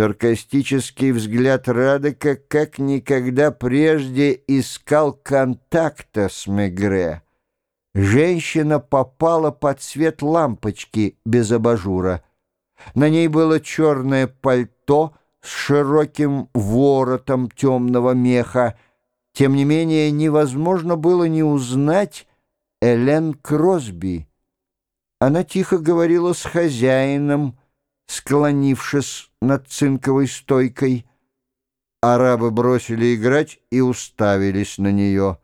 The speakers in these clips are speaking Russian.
Саркастический взгляд Радека как никогда прежде искал контакта с Мегре. Женщина попала под свет лампочки без абажура. На ней было черное пальто с широким воротом темного меха. Тем не менее, невозможно было не узнать Элен Кросби. Она тихо говорила с хозяином, склонившись над цинковой стойкой. Арабы бросили играть и уставились на нее.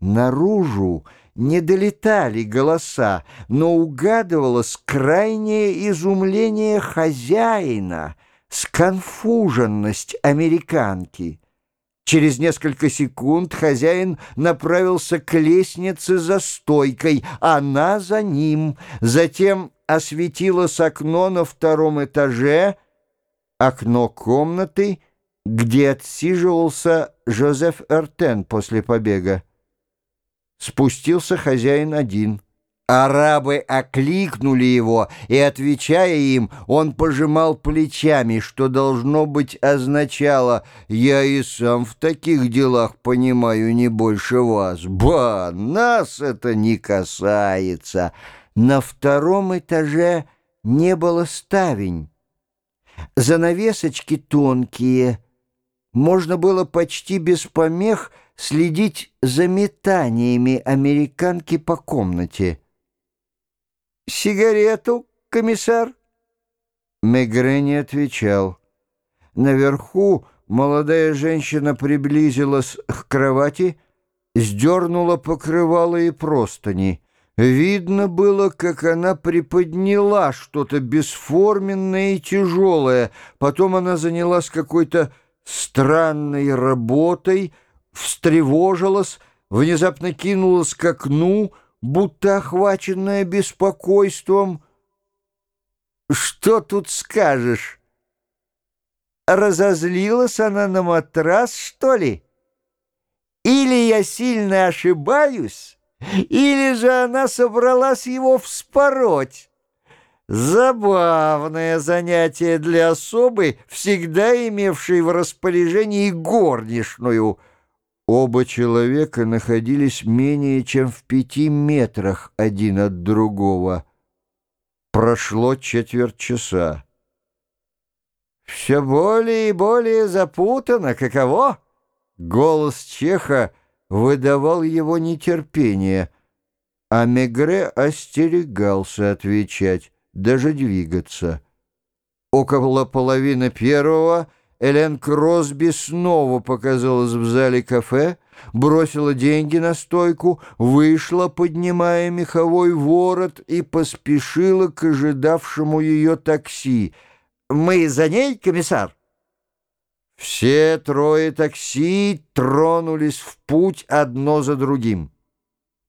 Наружу не долетали голоса, но угадывалось крайнее изумление хозяина, сконфуженность американки. Через несколько секунд хозяин направился к лестнице за стойкой, она за ним. Затем осветилось окно на втором этаже, окно комнаты, где отсиживался Жозеф Эртен после побега. Спустился хозяин один — Арабы окликнули его, и, отвечая им, он пожимал плечами, что, должно быть, означало «Я и сам в таких делах понимаю не больше вас». Ба, нас это не касается. На втором этаже не было ставень. Занавесочки тонкие. Можно было почти без помех следить за метаниями американки по комнате. «Сигарету, комиссар?» Мегре не отвечал. Наверху молодая женщина приблизилась к кровати, сдернула покрывало и простыни. Видно было, как она приподняла что-то бесформенное и тяжелое. Потом она занялась какой-то странной работой, встревожилась, внезапно кинулась к окну — будто охваченная беспокойством. «Что тут скажешь? Разозлилась она на матрас, что ли? Или я сильно ошибаюсь, или же она собралась его вспороть?» Забавное занятие для особы, всегда имевшей в распоряжении горничную — Оба человека находились менее чем в пяти метрах один от другого. Прошло четверть часа. «Все более и более запутано, каково?» Голос Чеха выдавал его нетерпение, а Мегре остерегался отвечать, даже двигаться. Около половины первого — Элен Кросби снова показалась в зале кафе, бросила деньги на стойку, вышла, поднимая меховой ворот, и поспешила к ожидавшему ее такси. «Мы за ней, комиссар?» Все трое такси тронулись в путь одно за другим.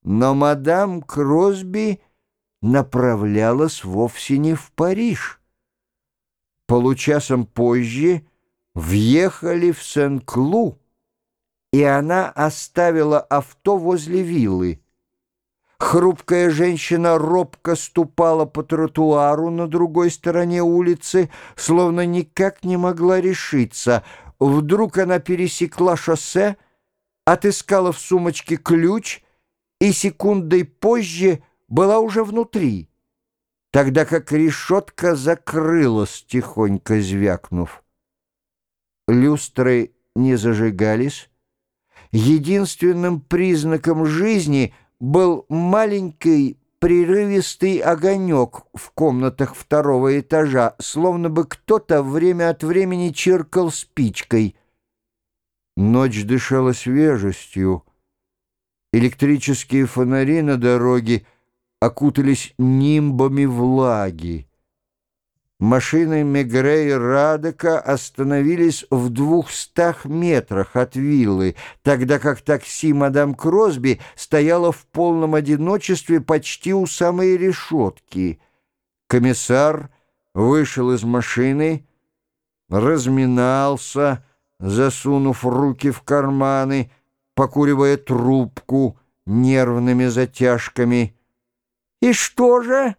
Но мадам Кросби направлялась вовсе не в Париж. Получасом позже въехали в Сен-Клу, и она оставила авто возле виллы. Хрупкая женщина робко ступала по тротуару на другой стороне улицы, словно никак не могла решиться. Вдруг она пересекла шоссе, отыскала в сумочке ключ и секундой позже была уже внутри, тогда как решетка закрылась, тихонько звякнув люстры не зажигались. Единственным признаком жизни был маленький прерывистый огонек в комнатах второго этажа, словно бы кто-то время от времени чиркал спичкой. Ночь дышала свежестью. Электрические фонари на дороге окутались нимбами влаги. Машины Мегре и Радека остановились в двухстах метрах от виллы, тогда как такси мадам Кросби стояло в полном одиночестве почти у самой решетки. Комиссар вышел из машины, разминался, засунув руки в карманы, покуривая трубку нервными затяжками. «И что же?»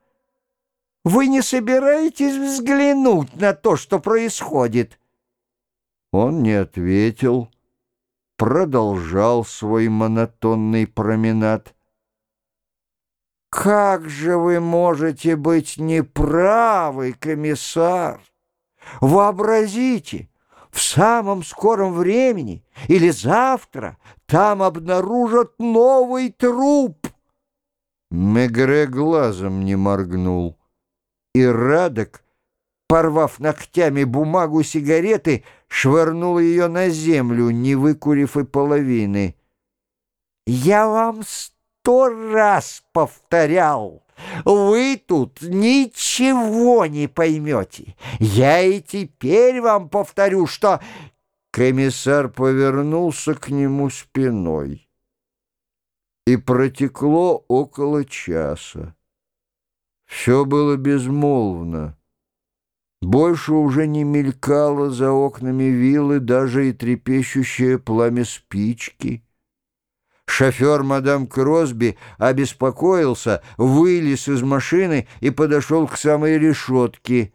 Вы не собираетесь взглянуть на то, что происходит?» Он не ответил, продолжал свой монотонный променад. «Как же вы можете быть неправы, комиссар? Вообразите, в самом скором времени или завтра там обнаружат новый труп!» Мегре глазом не моргнул, и Радок, порвав ногтями бумагу сигареты, швырнул ее на землю, не выкурив и половины. «Я вам сто раз повторял, вы тут ничего не поймете. Я и теперь вам повторю, что...» Комиссар повернулся к нему спиной. И протекло около часа. Все было безмолвно. Больше уже не мелькало за окнами виллы даже и трепещущее пламя спички. Шофер мадам Кросби обеспокоился, вылез из машины и подошел к самой решетке.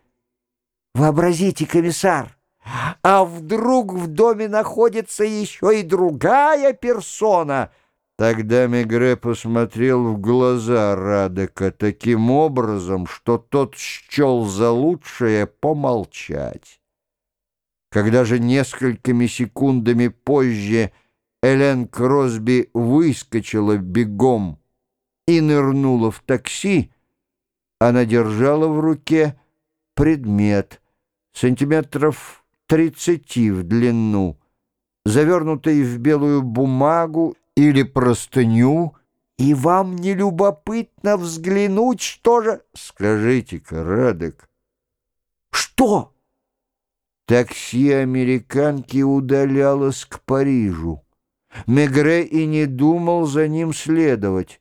«Вообразите, комиссар, а вдруг в доме находится еще и другая персона?» Тогда Мегре посмотрел в глаза Радека таким образом, что тот счел за лучшее помолчать. Когда же несколькими секундами позже Элен Кросби выскочила бегом и нырнула в такси, она держала в руке предмет сантиметров тридцати в длину, завернутый в белую бумагу или простыню, и вам не любопытно взглянуть, что же... Скажите-ка, Радек. Что? Такси американки удалялось к Парижу. Мегре и не думал за ним следовать.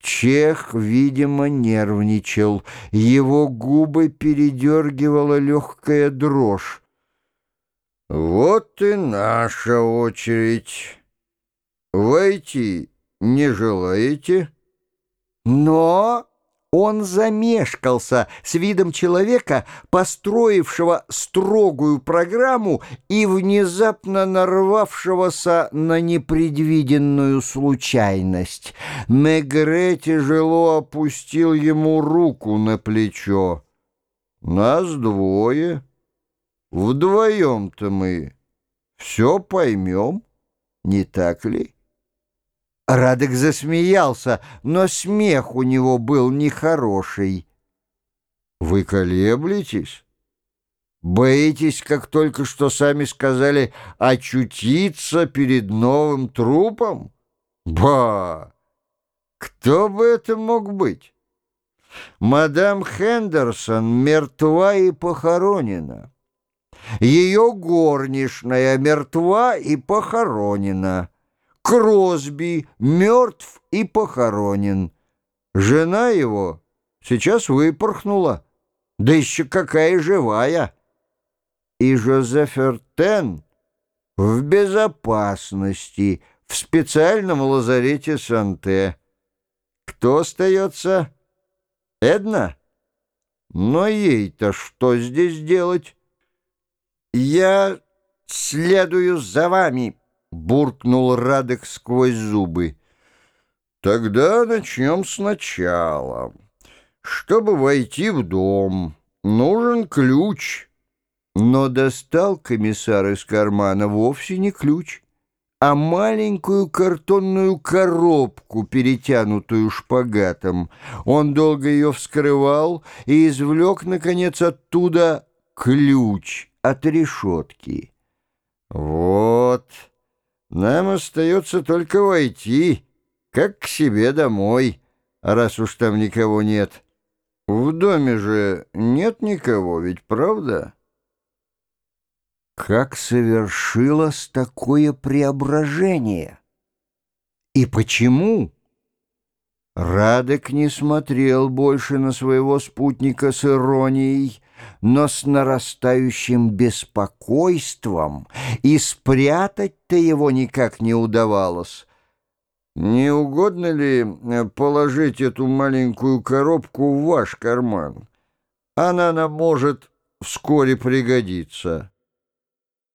Чех, видимо, нервничал. Его губы передергивала легкая дрожь. «Вот и наша очередь». Войти не желаете? Но он замешкался с видом человека, построившего строгую программу и внезапно нарвавшегося на непредвиденную случайность. Мегре тяжело опустил ему руку на плечо. «Нас двое. Вдвоем-то мы все поймем, не так ли?» Радек засмеялся, но смех у него был нехороший. «Вы колеблетесь? Боитесь, как только что сами сказали, очутиться перед новым трупом? Ба! Кто бы это мог быть? Мадам Хендерсон мертва и похоронена. Ее горничная мертва и похоронена». Кросби мертв и похоронен. Жена его сейчас выпорхнула, да еще какая живая. И Жозеф Тен в безопасности в специальном лазарете Санте. Кто остается? Эдна? Но ей-то что здесь делать? Я следую за вами, буркнул Радек сквозь зубы. Тогда начнем сначала. Чтобы войти в дом, нужен ключ. Но достал комиссар из кармана вовсе не ключ, а маленькую картонную коробку, перетянутую шпагатом. Он долго ее вскрывал и извлек, наконец, оттуда ключ от решетки. Вот... Нам остается только войти, как к себе домой, раз уж там никого нет. В доме же нет никого, ведь правда? Как совершилось такое преображение? И почему? Радек не смотрел больше на своего спутника с иронией, но с нарастающим беспокойством, и спрятать-то его никак не удавалось. «Не угодно ли э, положить эту маленькую коробку в ваш карман? Она нам может вскоре пригодиться».